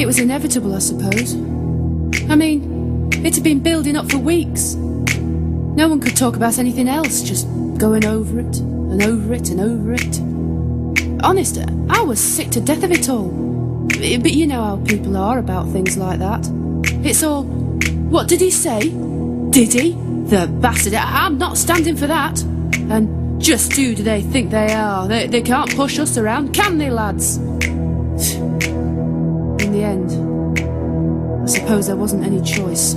It was inevitable, I suppose. I mean, it had been building up for weeks. No one could talk about anything else, just going over it and over it and over it. Honest, I was sick to death of it all. But you know how people are about things like that. It's all, what did he say? Did he? The bastard. I'm not standing for that. And just who do they think they are? They, they can't push us around, can they, lads? Suppose there wasn't any choice.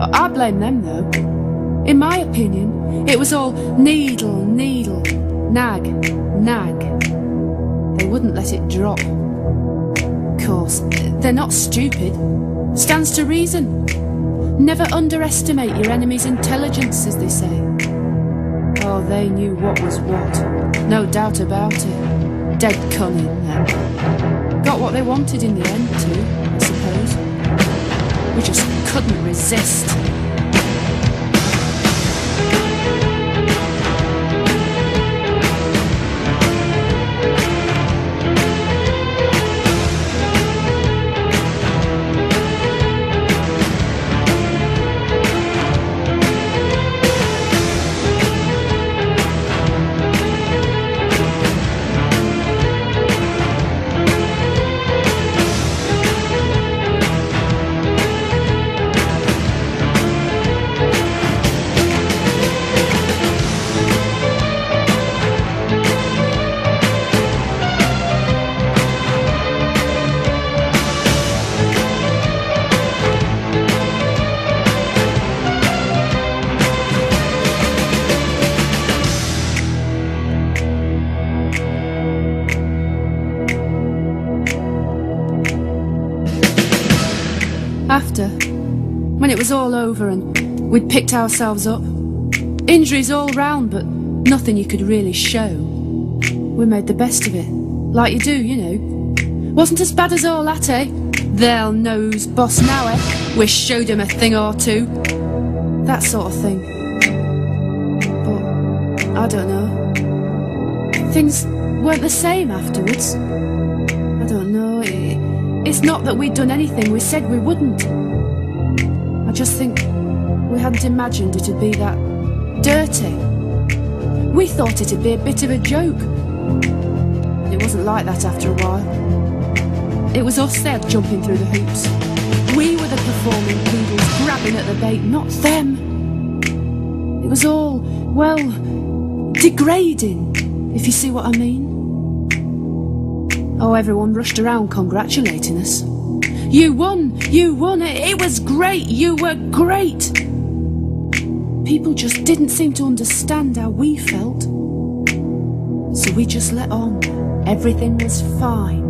I blame them, though. In my opinion, it was all needle, needle, nag, nag. They wouldn't let it drop. Of course, they're not stupid. Stands to reason. Never underestimate your enemy's intelligence, as they say. Oh, they knew what was what. No doubt about it. Dead cunning, then. Got what they wanted in the end, too, I suppose. We just couldn't resist. After, when it was all over and we'd picked ourselves up, injuries all round, but nothing you could really show. We made the best of it, like you do, you know. Wasn't as bad as all that, eh? They'll nose boss now, eh? We showed 'em a thing or two. That sort of thing. But, I don't know. Things weren't the same afterwards. It's not that we'd done anything we said we wouldn't. I just think we hadn't imagined it'd be that dirty. We thought it'd be a bit of a joke. It wasn't like that after a while. It was us there jumping through the hoops. We were the performing poodles grabbing at the bait, not them. It was all, well, degrading, if you see what I mean. Oh, everyone rushed around congratulating us. You won! You won! It, was great! You were great! People just didn't seem to understand how we felt. So we just let on. Everything was fine.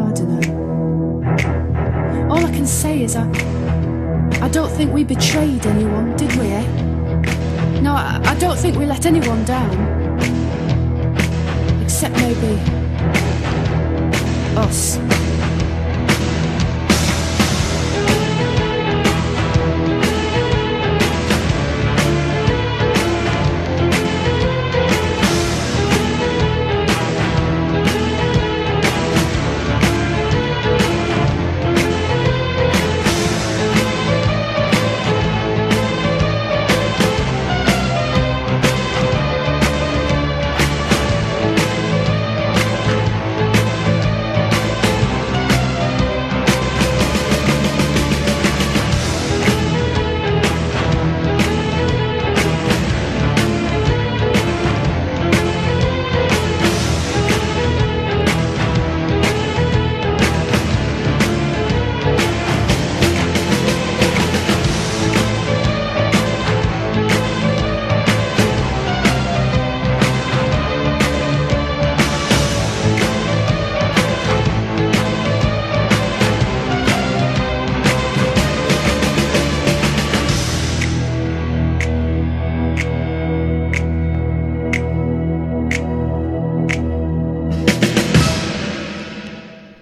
I don't know. All I can say is I. I don't think we betrayed anyone, did we, eh? No, I, I don't think we let anyone down. Except maybe us.